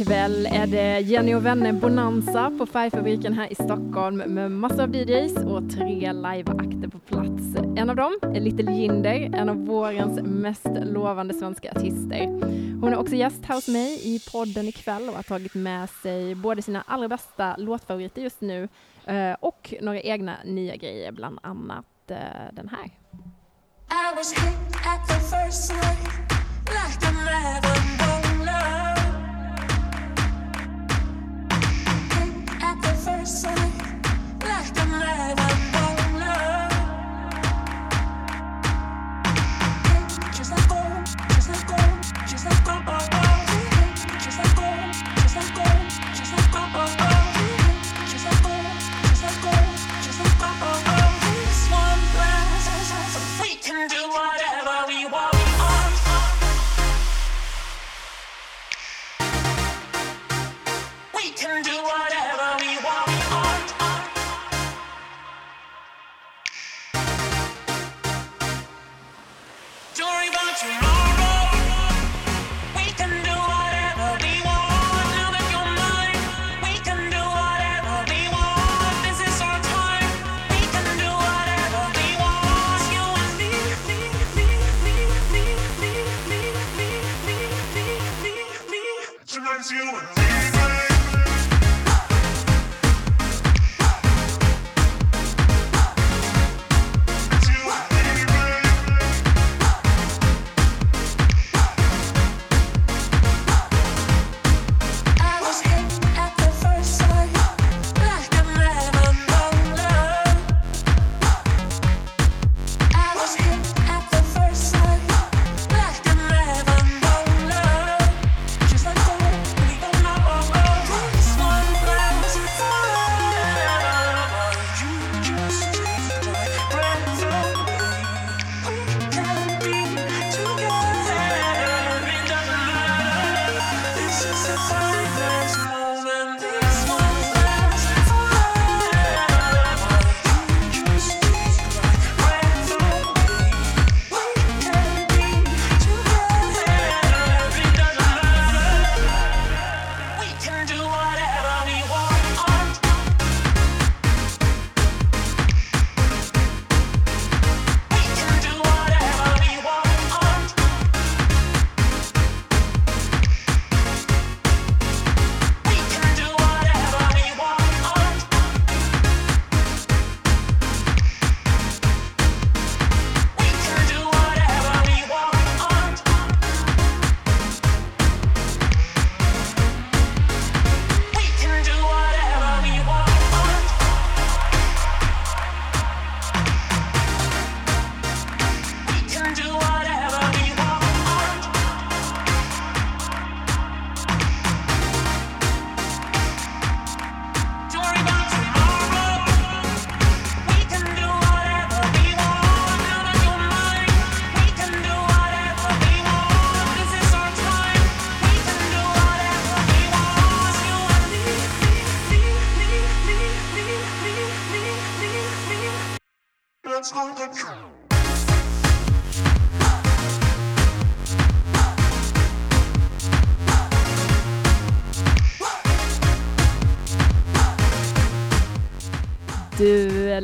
Ikväll är det Jenny och vänner Bonanza på Färgfabriken här i Stockholm med massor av DJs och tre liveakter på plats. En av dem är Little Jinder, en av vårens mest lovande svenska artister. Hon är också gäst här hos mig i podden ikväll och har tagit med sig både sina allra bästa låtfavoriter just nu eh, och några egna nya grejer, bland annat eh, den här. First sight, like a never Du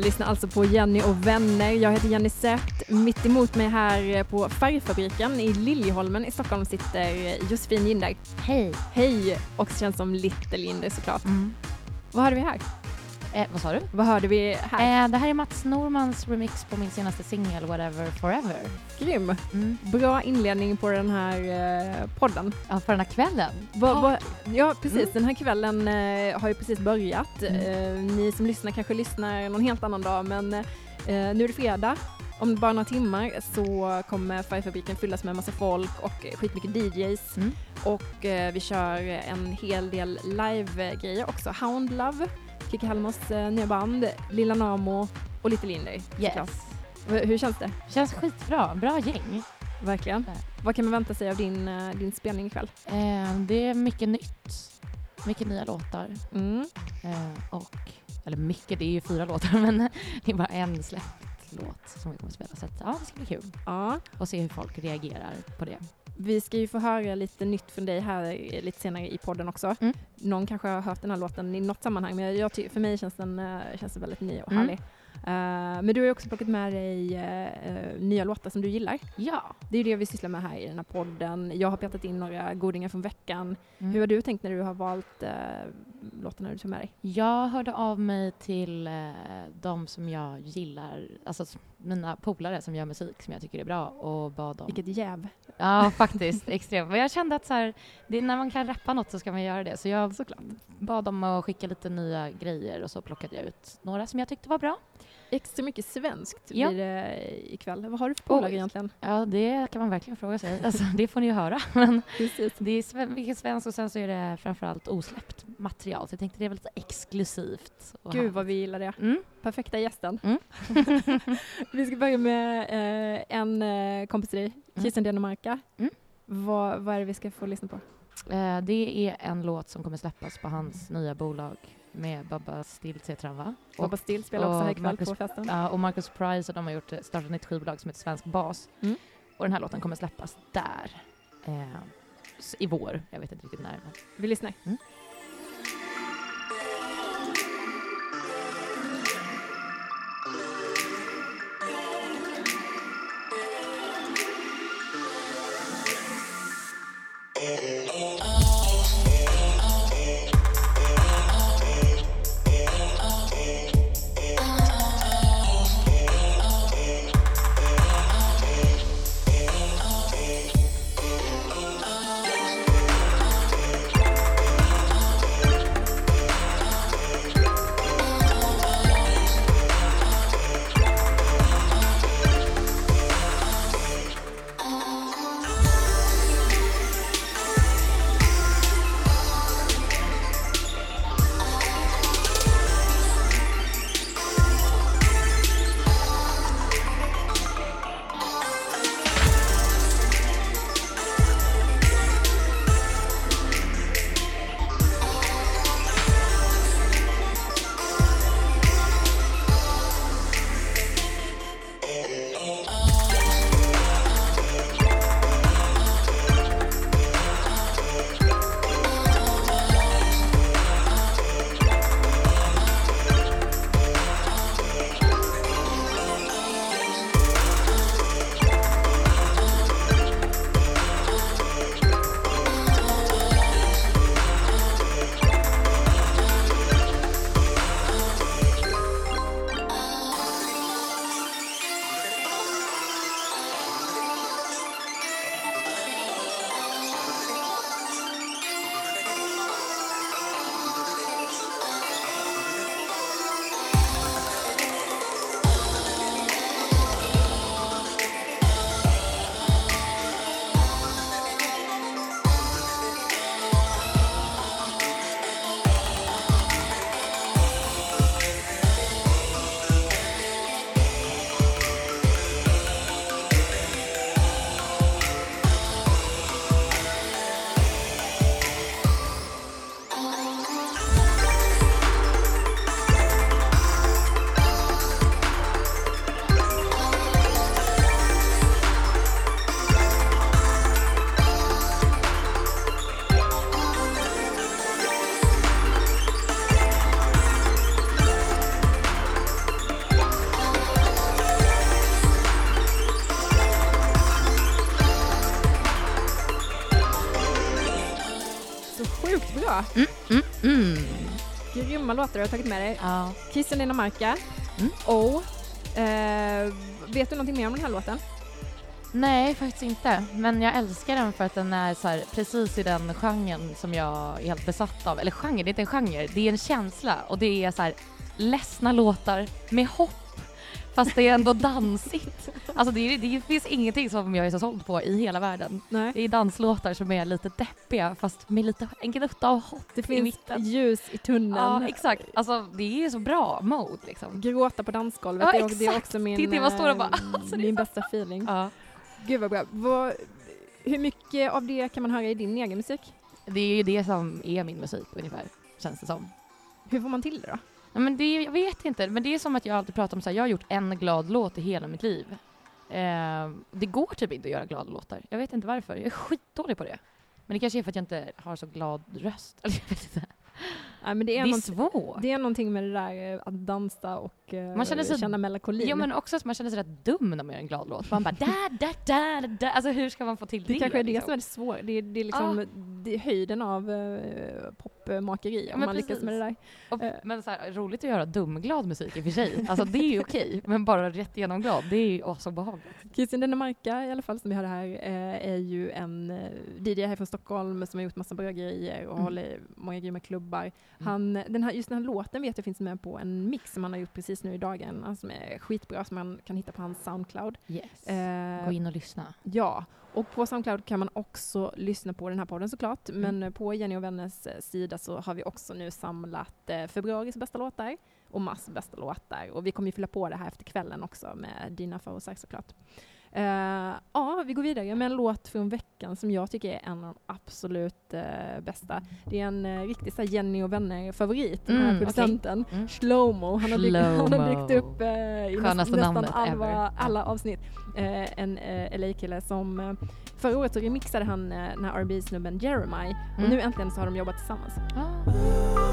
lyssnar alltså på Jenny och vänner. Jag heter Jenny Sett. Mitt emot mig här på Färgfabriken i Liljeholmen i Stockholm sitter Josefin Jinder. Hej! Hej! Också känd som Little Jinder såklart. Mm. Vad hörde vi här? Eh, vad sa du? Vad hörde vi här? Eh, det här är Mats Normans remix på min senaste singel Whatever Forever. Grym! Mm. Bra inledning på den här eh, podden. Ja, för den här kvällen. Va, va, ja, precis. Mm. Den här kvällen eh, har ju precis börjat. Mm. Eh, ni som lyssnar kanske lyssnar någon helt annan dag, men eh, nu är det fredag. Om bara några timmar så kommer Färgfabriken fyllas med massa folk och skitmycket DJs. Mm. Och vi kör en hel del live-grejer också. Hound Love Kikki Halmos eh, nya band, Lilla Namo och Little Lindy. Yes. Hur känns det? Känns skitbra, bra gäng. Verkligen. Ja. Vad kan man vänta sig av din, uh, din spelning ikväll? Eh, det är mycket nytt. Mycket nya låtar. Mm. Eh, och, eller mycket, det är ju fyra låtar men det är bara en släppt låt som vi kommer att spela. Så att, ja, det ska bli kul. Ja. Och se hur folk reagerar på det. Vi ska ju få höra lite nytt från dig här lite senare i podden också. Mm. Någon kanske har hört den här låten i något sammanhang, men jag, för mig känns den, eh, känns den väldigt ny och Mm. härlig. Eh, men du har ju också plockat med dig eh, nya låtar som du gillar. Ja. Det är ju det vi sysslar med här i den här podden. Jag har petat in några godingar från veckan. Mm. Hur har du tänkt när du har valt eh, låtarna du tar med dig? Jag hörde av mig till eh, de som jag gillar, alltså mina polare som gör musik som jag tycker är bra och bad dem. Vilket jäv. Ja, faktiskt. extremt. Men jag kände att så här, det är när man kan rappa något så ska man göra det. Så jag bad dem att skicka lite nya grejer och så plockade jag ut några som jag tyckte var bra. Extra mycket svenskt Ja. blir det ikväll. Vad har du för Oj. egentligen? Ja, det kan man verkligen fråga sig. Alltså, det får ni ju höra. Men Precis. det är mycket svenskt och sen så är det framförallt osläppt material. Så jag tänkte det är väl lite exklusivt. Gud vad vi gillar det. Mm. Perfekta gästen. Mm. vi ska börja med eh, en eh, kompis till dig, Christian Denemarka. Mm. Vad, vad är det vi ska få lyssna på? Eh, det är en låt som kommer släppas på hans nya bolag med Babba Stiltze Trava. Bobba Still spelar också här och ikväll Marcus- på festen. Ja, och Marcus Price och de har gjort, startat ett nytt skivbolag som heter Svensk Bas. Mm. Och den här låten kommer släppas där eh, i vår. Jag vet inte riktigt när. Men. Vi lyssnar. Mm. Så Du har tagit med dig. Ja. Christian Dinamarca. Mm. Och eh, vet du någonting mer om den här låten? Nej, faktiskt inte. Men jag älskar den för att den är så här, precis i den genren som jag är helt besatt av. Eller genre, det är inte en genre, det är en känsla. Och det är så här ledsna låtar med hopp. Fast det är ändå dansigt. Alltså det, det finns ingenting som jag är så såld på i hela världen. Nej. Det är danslåtar som är lite deppiga fast med lite, en gnutta av hopp Det i finns mitten. ljus i tunneln. Ja, exakt. Alltså det är så bra mode liksom. Gråta på dansgolvet, Ja, det, är, det är också min, Det det bara, eh, alltså, min bästa feeling. Ja. Gud vad bra. Vad, hur mycket av det kan man höra i din egen musik? Det är ju det som är min musik ungefär, känns det som. Hur får man till det då? Ja, men det, jag vet inte, men det är som att jag alltid pratar om så här, jag har gjort en glad låt i hela mitt liv. Eh, det går typ inte att göra glada låtar. Jag vet inte varför. Jag är skitdålig på det. Men det kanske är för att jag inte har så glad röst. Eller jag vet inte. Nej, men det, är Det är svårt. det är någonting med det där eh, att dansa och eh, Man känner sig- känna melankoli. Ja men också att man känner sig rätt dum när man gör en glad låt. Man bara da, da, da, da. Alltså hur ska man få till det? det kanske är det liksom? som är det svåra. Det är, det är liksom det är höjden av eh, popmakeri om man lyckas precis. med det där. Och, Eh. men så här, roligt att göra dumglad musik i och för sig. Alltså det är ju okej. Men bara rätt igenom glad, det är ju också behagligt. Kristin Denemarka i alla fall som vi hörde här är ju en DJ här från Stockholm som har gjort massa bra grejer och Mm. håller många grymma klubbar. Han, den här, just den här låten vet jag finns med på en mix som han har gjort precis nu i dagen som är skitbra som man kan hitta på hans Soundcloud. Yes. Eh, Gå in och lyssna. Ja, och på Soundcloud kan man också lyssna på den här podden såklart. Mm. Men på Jenny och Vänners eh, sida så har vi också nu samlat eh, februaris bästa låtar och mars bästa låtar. Och vi kommer ju fylla på det här efter kvällen också med dina favoriter såklart. Eh, ja, vi går vidare med en låt från veckan som jag tycker är en av de absolut eh, bästa. Det är en uh, riktig så Jenny och vänner-favorit, den här Mm, producenten. Mm. Slowmo. Han har, dykt, han har Slowmo. dykt upp eh, i Skönaste nästan alla, alla avsnitt. Eh, en eh, LA-kille som eh, förra året så remixade han eh, den här rb snubben Jeremiah och Mm. nu äntligen så har de jobbat tillsammans. Ah.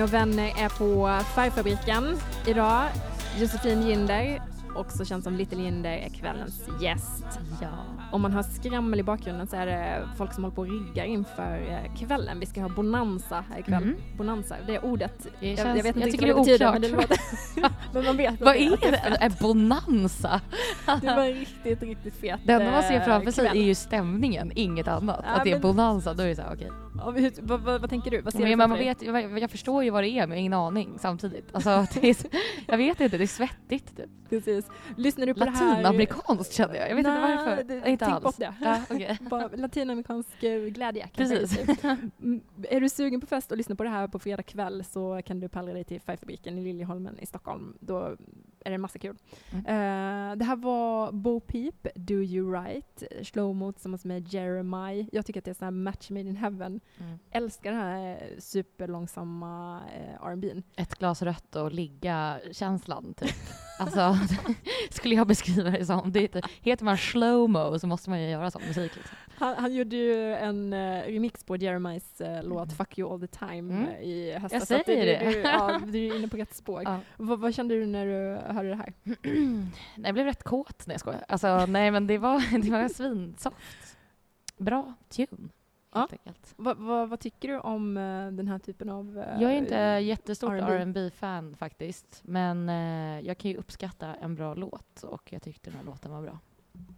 Jenny och vänner är på Färgfabriken idag. Josefin Ginder, också känd som Little Jinder, är kvällens gäst. Ja. Om man hör skrammel i bakgrunden så är det folk som håller på och riggar inför eh, kvällen. Vi ska ha bonanza här ikväll. Mhm. Bonanza, det är ordet. Det jag, känns- jag vet inte jag tycker det är betyder, men, det oklart. låter, men man vet Vad är det? Är bonanza? Det var riktigt, riktigt fet Det enda man ser eh, framför sig kväll. är ju stämningen, inget annat. Ja, att det är men- bonanza, då är det såhär okej. Ja, hur, vad, vad, vad tänker du? Vad ser Men du man vet, jag, jag förstår ju vad det är men jag har ingen aning samtidigt. Alltså, är, jag vet inte, det är svettigt typ. Precis. Lyssnar du på? Latinamerikanskt känner jag. Jag vet inte Nej, varför. det- inte alls. bort det. Ja. Bara latinamerikansk eh, glädje. Precis. säga. Mm, Är du sugen på fest och lyssna på det här på fredag kväll så kan du pallra dig till Färgfabriken i Liljeholmen i Stockholm. Då är det en massa kul. Mm. Eh, det här var Bo Peep, Do You Right, Slowmo tillsammans med Jeremiah. Jag tycker att det är här match made in heaven. Mm. Älskar den här superlångsamma eh, R&B'n. Ett glas rött och ligga-känslan typ. Alltså, skulle jag beskriva det som. Det heter, heter man slowmo så måste man ju göra sån musik. Liksom. Han, han gjorde ju en eh, remix på Jeremiahs eh, låt Fuck You All The Time Mm. eh, i höstas. Jag säger det. Du, ja, du är inne på rätt spår. Ja. Vad, kände du när du hörde det här? jag blev rätt kåt. Nej, jag skojar. Alltså, nej, men det var, det var svinsoft. Bra tune, Ja. helt enkelt. Vad, tycker du om den här typen av... Jag är inte jättestort R&B. fan faktiskt, men jag kan ju uppskatta en bra låt och jag tyckte den här låten var bra.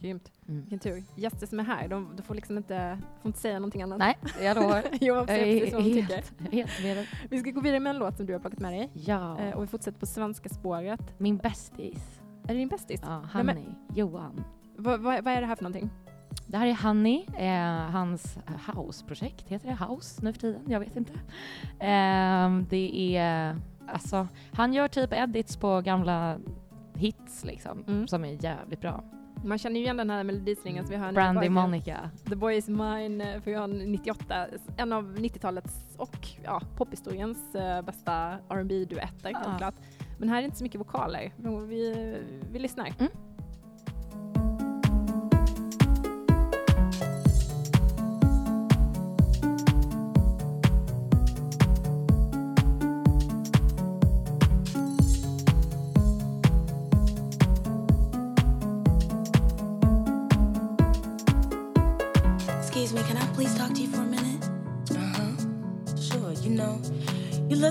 Grymt. Mm. Vilken tur. Gäster som är här, de, de får liksom inte, får inte säga någonting annat. Nej, jag lovar. jo, Jag säger precis vad är tycker. helt. Vi ska gå vidare med en låt som du har plockat med dig. Ja, Eh, och vi fortsätter på svenska spåret. min bästis. Är det din bästis? Ja, Honey, Johan. Vad, vad, vad är det här för någonting? Det här är Honey, eh, hans house-projekt. Heter det house nu för tiden? Jag vet inte. Ehm, det är, alltså, han gör typ edits på gamla hits liksom, Mm. som är jävligt bra. Man känner ju igen den här melodislingan som vi nu. Brandy Monica. The Boy Is Mine eh, från 98. En av 90-talets och ja, pophistoriens eh, bästa rb duetter klart. Men här är inte så mycket vokaler. Vi, vi lyssnar. Mm.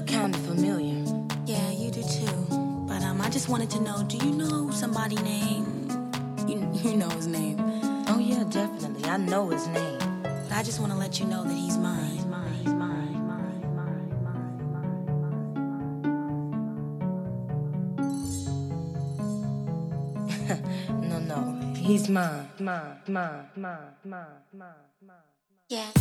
Look kind of familiar. Yeah, you do too. But um, I just wanted to know, do you know somebody named? You, you know his name. Oh, yeah, definitely. I know his name. But I just want to let you know that he's mine. He's mine. He's mine. mine, mine, mine, No, no, he's mine. Mine, mine, mine, mine, mine, mine. Yeah.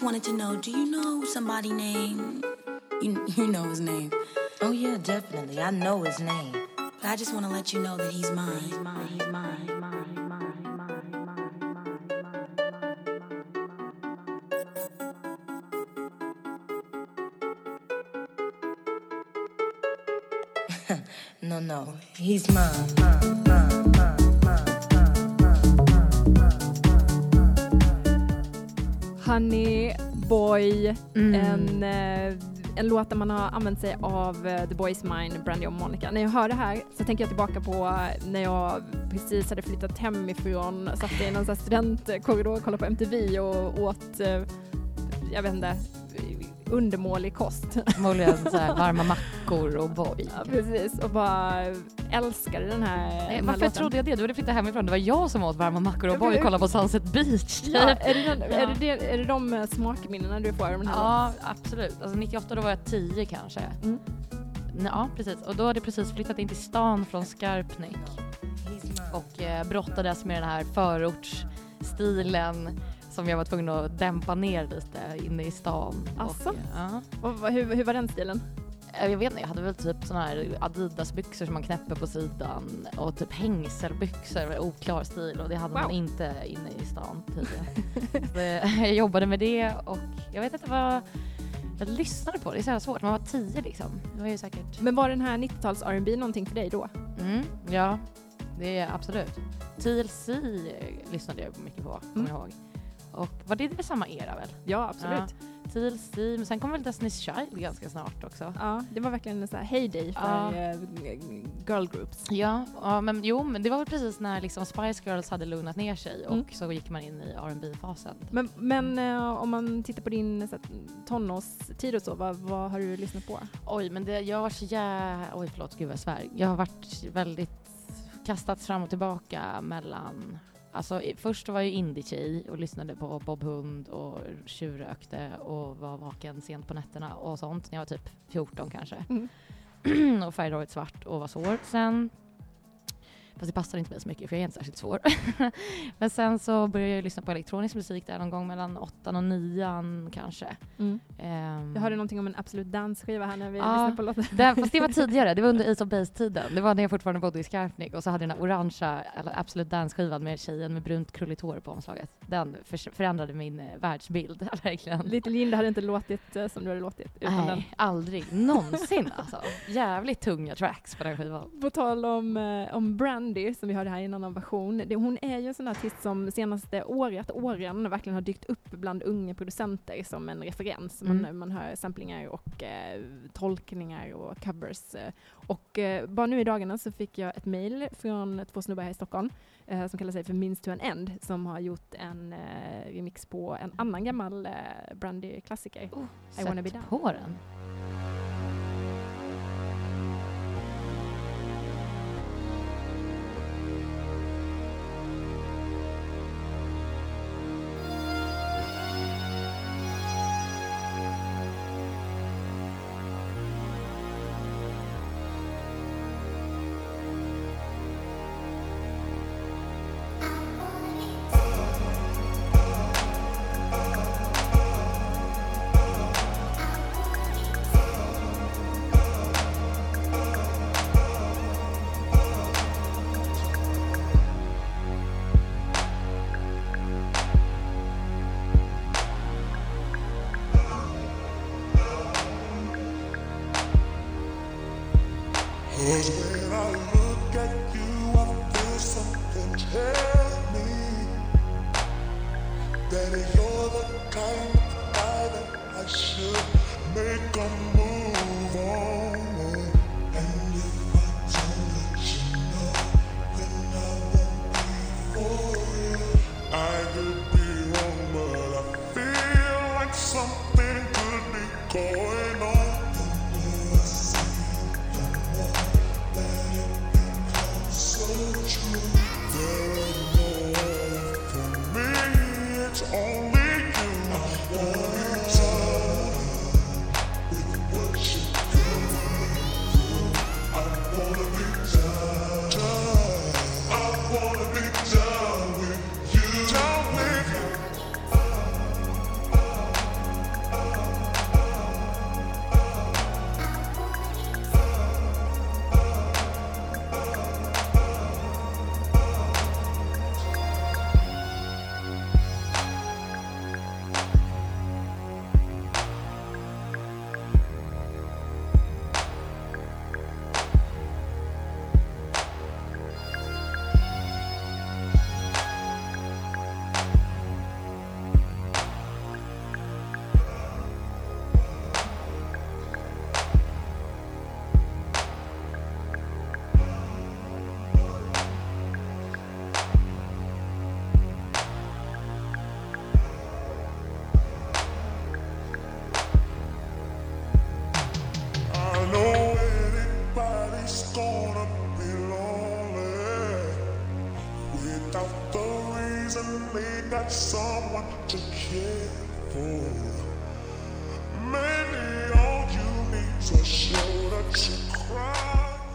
Just wanted to know, do you know somebody named? You, you know his name. Oh, yeah, definitely. I know his name. But I just want to let you know that he's mine. He's mine. He's mine. He's mine. No, no, he's mine, mine, mine, mine, mine. Honey Boy, Mm. en, eh, en låt där man har använt sig av eh, The Boys Mine, Brandy och Monica. När jag hör det här så tänker jag tillbaka på eh, när jag precis hade flyttat hemifrån, satt i någon studentkorridor och kollade på MTV och åt, jag vet inte, undermålig kost. Förmodligen varma mackor och boy. Ja, precis, och bara älskade den här, Nej, här varför låten. trodde jag det? Du hade flyttat hemifrån. Det var jag som åt varma mackor och boy och kollade på Sunset Beach. typ. Ja, är, det är, Ja. det det, är det de eh, smakminnena du får av den här låten? Ja, absolut. Alltså 98 då var jag 10 kanske. Mm. Ja, precis. Och då hade jag precis flyttat in till stan från Skarpnäck och eh, brottades med den här förortsstilen som jag var tvungen att dämpa ner lite inne i stan. Asså? Och, ja. Och, hur, hur var den stilen? Jag vet inte, jag hade väl typ såna här Adidas-byxor som man knäpper på sidan och typ hängselbyxor, oklar stil och det hade man Wow. inte inne i stan. Så jag jobbade med det och jag vet inte vad jag lyssnade på, det är så jävla svårt, man var tio liksom. Det var ju säkert, Men var den här 90-tals R&B någonting för dig då? mm, ja det är absolut. TLC lyssnade jag mycket på, kommer Mm. jag ihåg. Och var det, det samma era väl? Ja, absolut. Ja. TLC, men sen kom väl Destiny's Child ganska snart också. Ja, det var verkligen en sån här heyday för Ja. eh, girl groups. Ja, ja, men jo, men det var väl precis när liksom Spice Girls hade lugnat ner sig och Mm. så gick man in i rb fasen Men, men eh, om man tittar på din så här, tonårstid och så, vad, vad har du lyssnat på? Oj, men det, jag var så jä... Oj, förlåt, gud vad jag svär. Jag har varit väldigt kastats fram och tillbaka mellan Alltså först var jag indie-tjej och lyssnade på Bob Hund och tjuvrökte och var vaken sent på nätterna och sånt när jag var typ 14 kanske. Mm. och färgade håret svart och var svår. Sen, fast det passar inte mig så mycket för jag är inte särskilt svår. Men sen så började jag lyssna på elektronisk musik där någon gång mellan åttan och nian kanske. Mm. Ehm, Jag hörde någonting om en Absolut Dance-skiva här när vi Ja. lyssnade på låten. den, fast det var tidigare, det var under Ace of Base-tiden. Det var när jag fortfarande bodde i Skarpnäck och så hade jag den här orangea, eller Absolut Dance-skivan med tjejen med brunt krulligt hår på omslaget. Den för, förändrade min eh, världsbild, verkligen. Little Linda hade inte låtit eh, som du hade låtit utan den. Nej, aldrig någonsin alltså. Jävligt tunga tracks på den skivan. På tal om, eh, om Brandy, som vi hörde här i en annan version. Det, hon är ju en sån artist som senaste året, åren verkligen har dykt upp bland unga producenter som en referens. Man, Mm. man hör samplingar och eh, tolkningar och covers. Och eh, bara nu i dagarna så fick jag ett mail från två snubbar här i Stockholm eh, som kallar sig för Means to an End som har gjort en eh, remix på en annan gammal eh, Brandy-klassiker. I wanna be down. på den.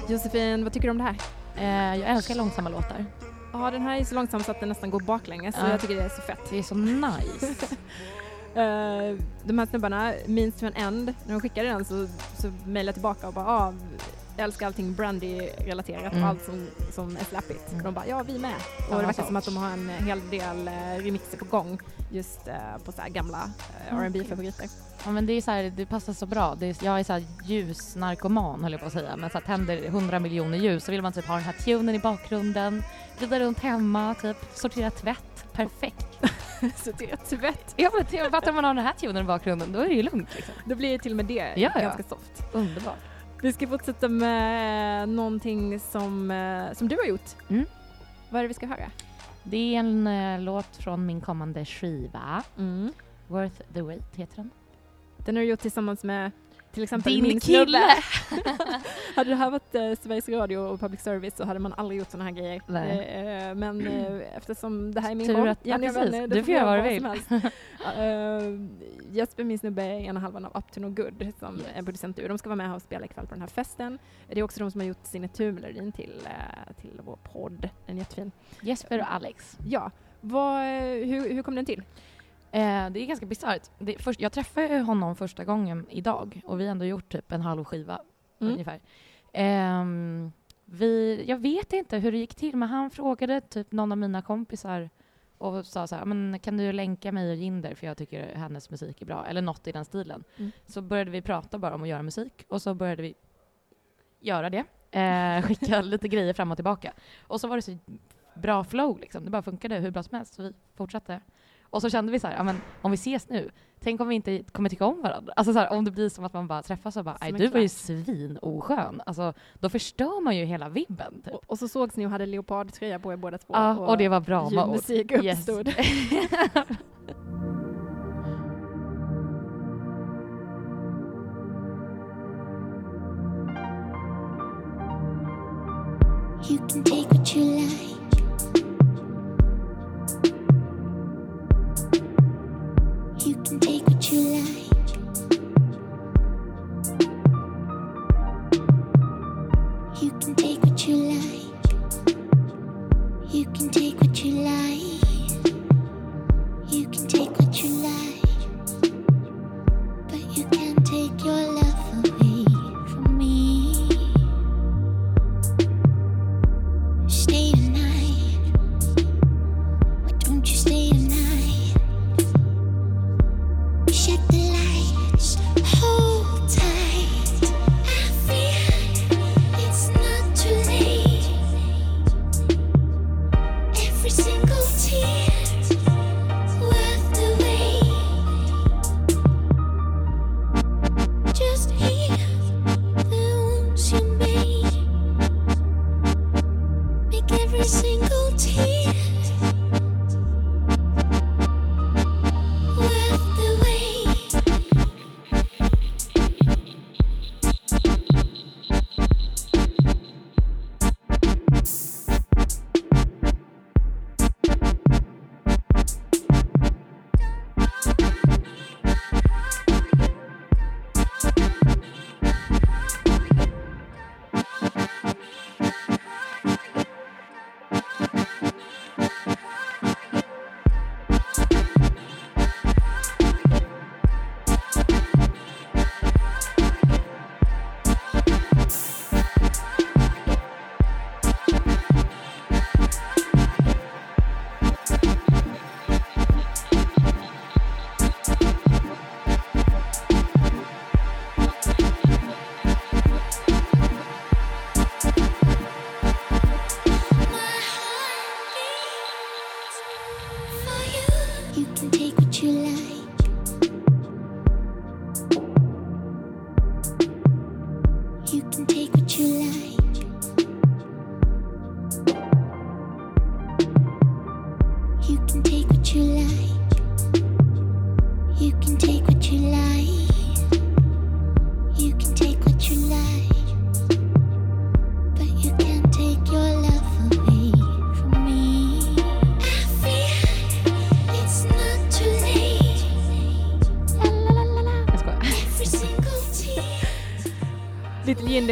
Josefin, vad tycker du om det här? Eh, jag älskar långsamma låtar. Ja, den här är så långsam så att den nästan går baklänges, så Ja. jag tycker det är så fett. Det är så nice. Eh, de här snubbarna, Means to an End, när de skickade den så, så mejlade jag tillbaka och bara ah, jag älskar allting Brandy-relaterat Mm. och allt som, som är slappigt. Mm. De bara ja, vi med. Och det verkar som att de har en hel del eh, remixer på gång just eh, på så gamla eh, Okej. rb favoriter Ja, men det, är så här, det passar så bra. Det är, jag är så här ljusnarkoman höll jag på att säga. Men så här, tänder 100 miljoner ljus så vill man typ ha den här tunen i bakgrunden, glida runt hemma, typ sortera tvätt. Perfekt. är tvätt. Ja men om man har den här tunen i bakgrunden då är det ju lugnt liksom. Då blir det till och med det Ja, ja. ganska soft. Underbart. Vi ska fortsätta med någonting som, eh, som du har gjort. Mm. Vad är det vi ska höra? Det är en eh, låt från min kommande skiva. Worth the wait heter den. Den har du gjort tillsammans med till exempel Din min kille! snubbe. hade det här varit eh, Sveriges Radio och public service så hade man aldrig gjort såna här grejer. Eh, men eh, eftersom det här är min podd, ja, och precis. vänner, Du får göra vad du vill. uh, Jesper, min snubbe, är ena halvan av Up to No Good som Yes. är producent du. De ska vara med här och spela ikväll på den här festen. Det är också de som har gjort signaturmelodin till, eh, till vår podd. Den är jättefin. Jesper och Alex. Ja, vad, eh, hur, hur kom den till? Eh, det är ganska bisarrt. Jag träffade honom första gången idag och vi har ändå gjort typ en halv skiva Mm. ungefär. Ehm, vi, jag vet inte hur det gick till men han frågade typ någon av mina kompisar och sa så här, men kan du länka mig och Jinder för jag tycker hennes musik är bra, eller något i den stilen. Mm. Så började vi prata bara om att göra musik och så började vi göra det. Eh, skicka lite grejer fram och tillbaka. Och så var det så bra flow liksom. Det bara funkade hur bra som helst så vi fortsatte. Och så kände vi så här, men om vi ses nu, tänk om vi inte kommer tycka om varandra. Alltså så här, om det blir som att man bara träffas och bara, nej du var ju klass." svin oskön. Alltså då förstör man ju hela vibben typ. Och, och så sågs ni och hade leopardtröja på er båda två. Ja, och det var bra mode. ljudmusik Yes. uppstod. You can take what you like.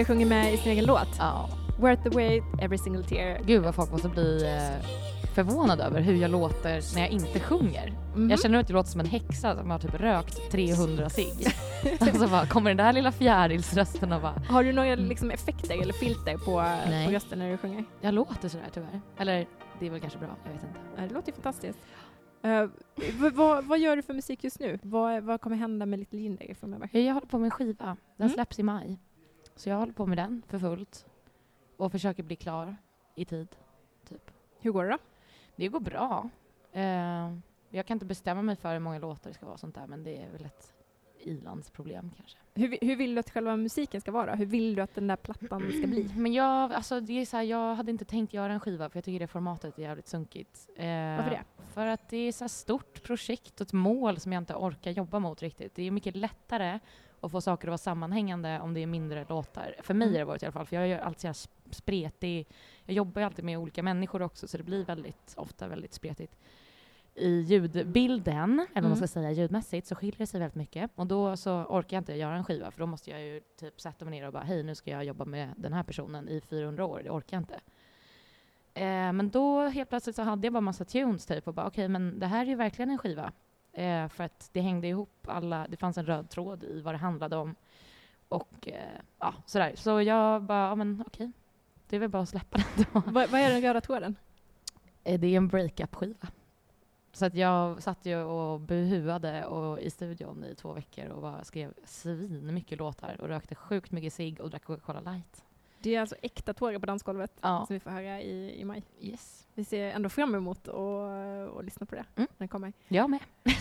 Jinder sjunger med i sin egen låt. Ja. Worth the wait, every single tear. Gud vad folk måste bli eh, förvånade över hur jag låter när jag inte sjunger. Mhm. Jag känner att jag låter som en häxa som har typ rökt 300 cigg. alltså bara, kommer den där lilla fjärilsrösten och bara, Har du några liksom, effekter eller filter på, Nej. på rösten när du sjunger? jag låter sådär tyvärr. Eller det är väl kanske bra, jag vet inte. Ja, Det låter ju fantastiskt. V- vad, vad gör du för musik just nu? Vad, vad kommer hända med Little Jinder framöver? Jag håller på med en skiva. Den Mm. släpps i maj. Så jag håller på med den för fullt. Och försöker bli klar i tid. Typ. Hur går det då? Det går bra. Eh, jag kan inte bestämma mig för hur många låtar det ska vara sånt där, men det är väl ett ilandsproblem kanske. Hur, hur vill du att själva musiken ska vara? Hur vill du att den där plattan ska bli? Men jag, alltså det är så här, jag hade inte tänkt göra en skiva för jag tycker det formatet är jävligt sunkigt. Eh, Varför det? För att det är så här stort projekt och ett mål som jag inte orkar jobba mot riktigt. Det är mycket lättare att få saker att vara sammanhängande om det är mindre låtar. För mig Mm. har det varit i alla fall, för jag gör alltid så här spretig, jag jobbar ju alltid med olika människor också så det blir väldigt, ofta väldigt spretigt. I ljudbilden, eller vad Mm. man ska säga ljudmässigt, så skiljer det sig väldigt mycket. Och då så orkar jag inte göra en skiva, för då måste jag ju typ sätta mig ner och bara hej, nu ska jag jobba med den här personen i 400 år. Det orkar jag inte. Eh, men då helt plötsligt så hade jag bara massa tunes typ och bara okej, men det här är ju verkligen en skiva. Eh, för att det hängde ihop alla, det fanns en röd tråd i vad det handlade om. Och eh, ja, sådär. Så jag bara, ja men okej. Det är väl bara att släppa den då. vad, vad är den röda tråden? Eh, Det är en breakup-skiva. Så att jag satt ju och buhuade och i studion i två veckor och bara skrev svin mycket låtar och rökte sjukt mycket cigg och drack Coca-Cola light. Det är alltså äkta tårar på dansgolvet Ja. som vi får höra i, i maj. Yes. Vi ser ändå fram emot att lyssna på det Mm. när den kommer. Jag med.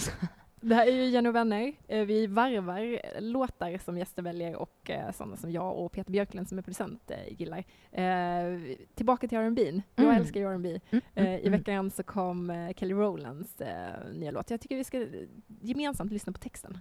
Det här är ju Jenny och vänner. Eh, Vi varvar låtar som gäster väljer och eh, sådana som jag och Peter Björklund som är producent eh, gillar. Eh, tillbaka till R&B. Jag Mm. älskar ju R&B. Mm, Eh, mm, I mm. veckan så kom Kelly Rowlands eh, nya låt. Jag tycker vi ska gemensamt lyssna på texten.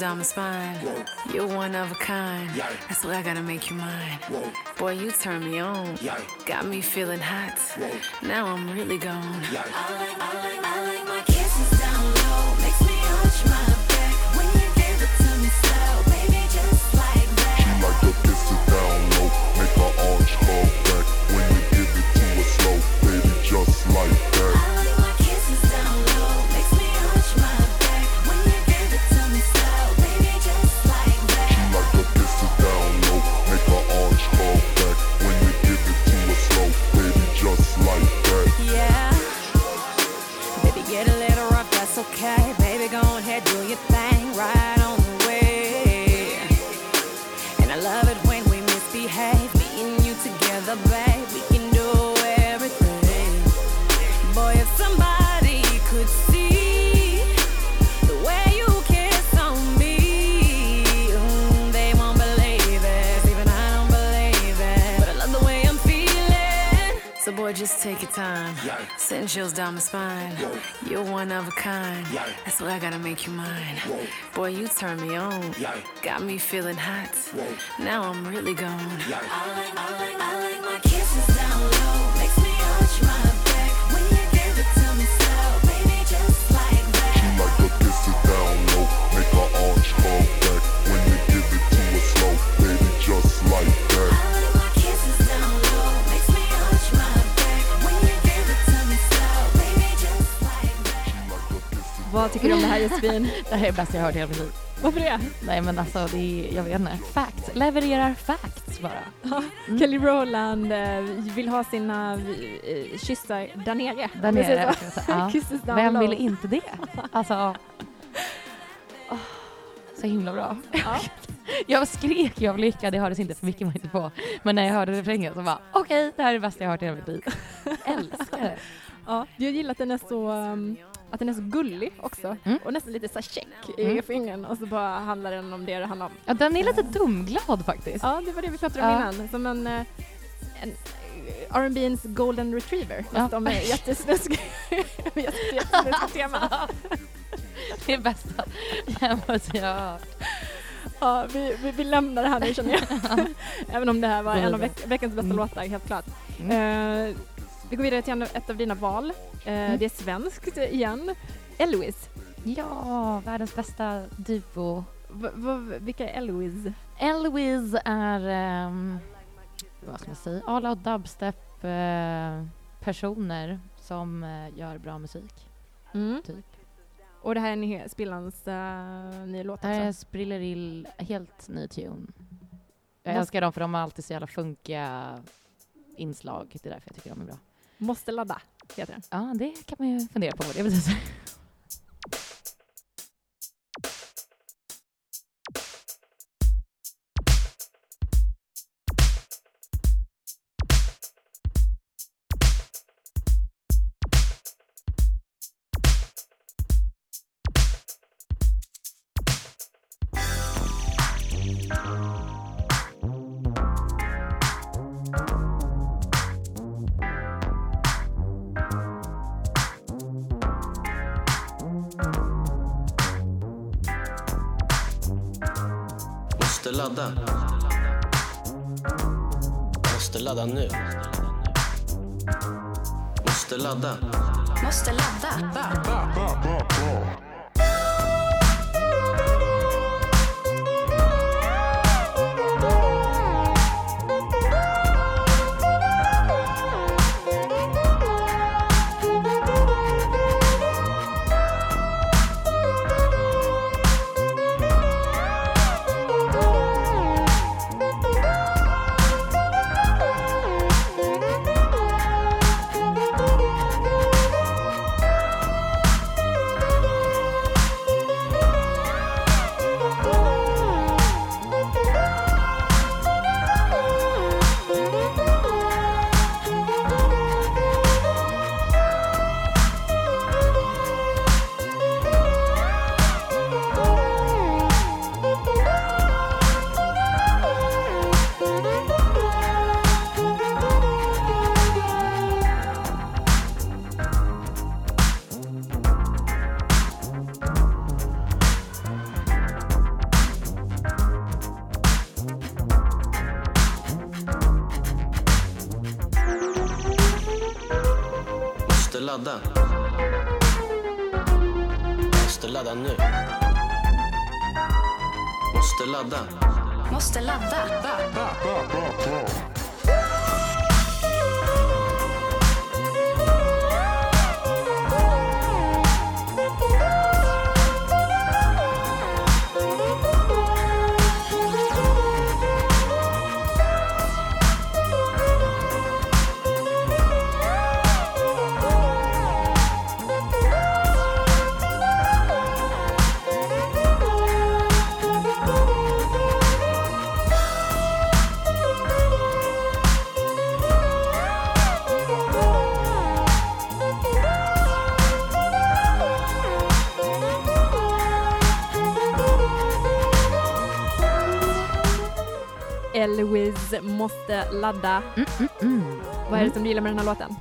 Down my spine. You're one of a kind. That's why I gotta make you mine. Boy, you turn me on. Got me feeling hot. Now I'm really gone. I like, I like, I like my kisses down low. Makes me my just take your time. Send chills down my spine. You're one of a kind. That's why I gotta make you mine. Boy, you turn me on. Got me feeling hot. Now I'm really gone. I like, I like, I like my Josefin. Det här är det bästa jag hört hela mitt liv. Varför det? Nej men alltså, det är, jag vet inte. Facts. Levererar facts bara. Kelly Rowland eh, vill ha sina eh, kyssar där nere. Där nere. Ja. Vem vill inte det? Alltså... åh, så himla bra. Ja. Jag skrek jag av lycka, det hördes inte för mycket man inte på. Men när jag hörde refrängen så bara okej, det här är det bästa jag har hört i hela mitt liv. Älskar det. Ja, jag gillar att den är så um, att den är så gullig också Mm. och nästan lite så check i Mm. refrängen och så bara handlar den om det det handlar om. Ja, den är lite dumglad faktiskt. Ja, det var det vi pratade om Ja. innan. Som en, eh, en eh, R&B's golden retriever. Ja. De är jättesnuskiga. Jätte- Jättesnuskigt tema. Det är bästa jämförelse jag har hört. Ja, vi, vi, vi lämnar det här nu känner jag. Även om det här var en av veck veckans bästa Mm. låtar, helt klart. Mm. Eh, vi går vidare till ett av dina val. Eh, Mm. Det är svenskt igen. Eloise. Ja, världens bästa duo. V- vilka är Eloise? Eloise är, ehm, vad ska man säga, all out dubstep eh, personer som eh, gör bra musik. Mm. Typ. Och det här är Spillans uh, nya låt Det här är också. Sprillerill, helt ny tune. Jag älskar dem för de har alltid så jävla funkiga inslag. Det är därför jag tycker de är bra. Måste ladda, heter den. Ja, det kan man ju fundera på vad det betyder. Måste ladda. Mm, mm, mm. Vad är det som du gillar med den här låten?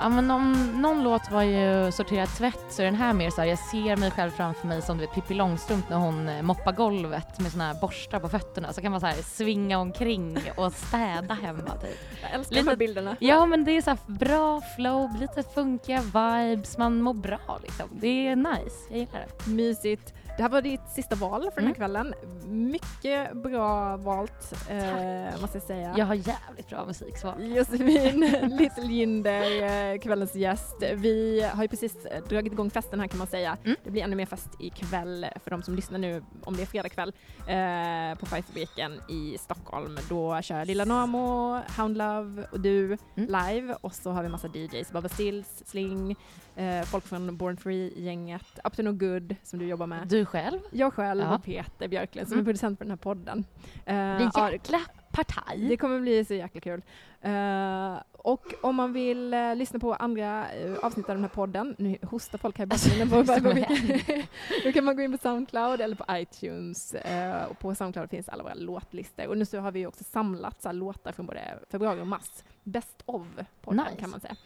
Ja, men om någon låt var ju Sortera tvätt så är den här mer så här, jag ser mig själv framför mig som du vet Pippi Långstrump när hon eh, moppar golvet med såna här borstar på fötterna så kan man så här svinga omkring och städa hemma typ. Jag älskar Lite- de här bilderna. Ja men det är så här bra flow, lite funkiga vibes, man mår bra liksom. Det är nice, jag gillar det. Mysigt. Det här var ditt sista val för den här Mm. kvällen. Mycket bra valt, eh, måste jag säga. Jag har jävligt bra musiksmak. Josefin Little Jinder, eh, kvällens gäst. Vi har ju precis dragit igång festen här kan man säga. Mm. Det blir ännu mer fest ikväll för de som lyssnar nu, om det är fredag kväll, eh, på Firefabriken i Stockholm. Då kör Lilla Namo, Hound Love och du Mm. live och så har vi massa DJs, Baba Stills, Sling, eh, folk från Born Free-gänget, Up to No Good som du jobbar med. Du själv? Jag själv Ja. och Peter Björklund som Mm. är producent på den här podden. Eh, Det jäkla partaj. det kommer bli så jäkla kul. Eh, och om man vill eh, lyssna på andra uh, avsnitt av den här podden, nu hostar folk här i bakgrunden, på, är- då kan man gå in på Soundcloud eller på iTunes eh, och på Soundcloud finns alla våra låtlistor. Och nu så har vi också samlat så låtar från både februari och mars. Best of podden Nice. kan man säga.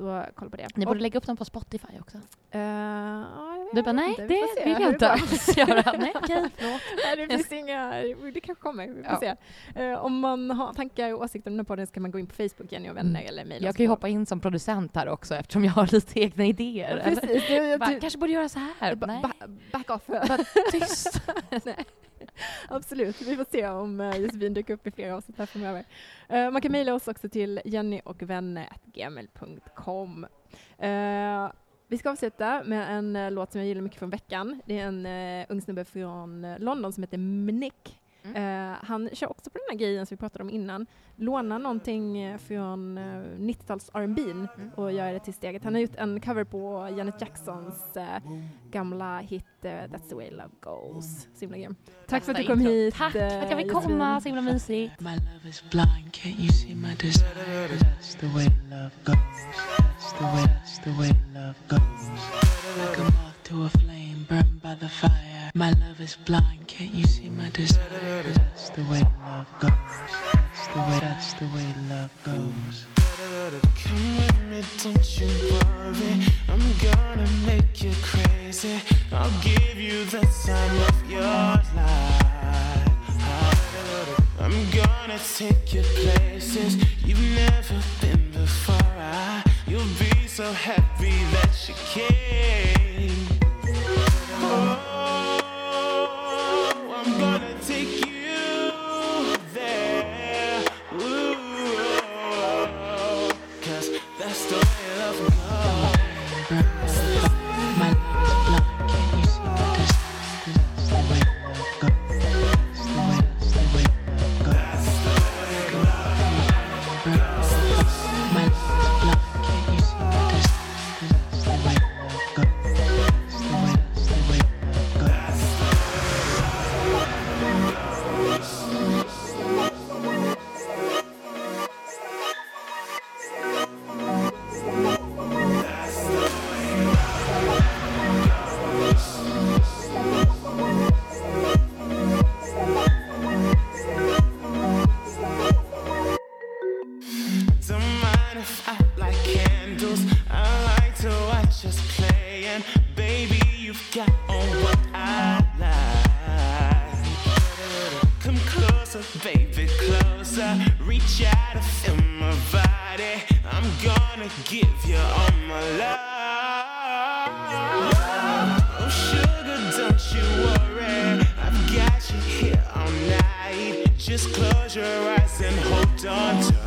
Mm. Så kolla på det. Ni Och, borde lägga upp dem på Spotify också. eh, ja, jag Du bara nej, inte. Vi det vill jag inte alls göra. Nej, okej, förlåt. Nej, det finns inga, det kanske kommer, vi får Ja. se. Eh, om man har tankar och åsikter om den här podden så kan man gå in på Facebook, Jenny och vänner, Mm. eller mejla Jag kan ju hoppa in som producent här också eftersom jag har lite egna idéer. Ja? Precis, jag, jag, Bara, ty- kanske borde göra så här. ba- ba- back off. bara tyst. Nej. Absolut, vi får se om eh, Josefin dyker upp i flera avsnitt här framöver. Uh, man kan mejla oss också till jennyochvänner.gmail.com. Uh, eh, vi ska avsluta med en låt som jag gillar mycket från veckan. Det är en uh, ung snubbe från London som heter Mnick. Mm. Eh, han kör också på den här grejen som vi pratade om innan. Lånar någonting eh, från uh, 90-tals R&B Mm. och gör det till steget. Han har gjort en cover på Janet Jacksons eh, gamla hit eh, That's the way love goes. Så himla grym. Tack för att du kom intro. hit. Tack eh, att jag fick Josefin. komma, så himla mysigt. My love is blind, can't you see my desire? That's the way love goes. That's the way, that's the way love goes. Like a moth to a flame, burned by the fire. My love is blind, can't you see my desire? That's the way love goes. That's the way, that's the way love goes. Come with me, don't you worry. I'm gonna make you crazy. I'll give you the time of your life. I'm gonna take you places you've never been before. I, you'll be so happy that you came. Just play and baby, you've got all my life Come closer, baby, closer. Reach out of my body. I'm gonna give you all my life Oh sugar, don't you worry. I've got you here all night. Just close your eyes and hold on tight.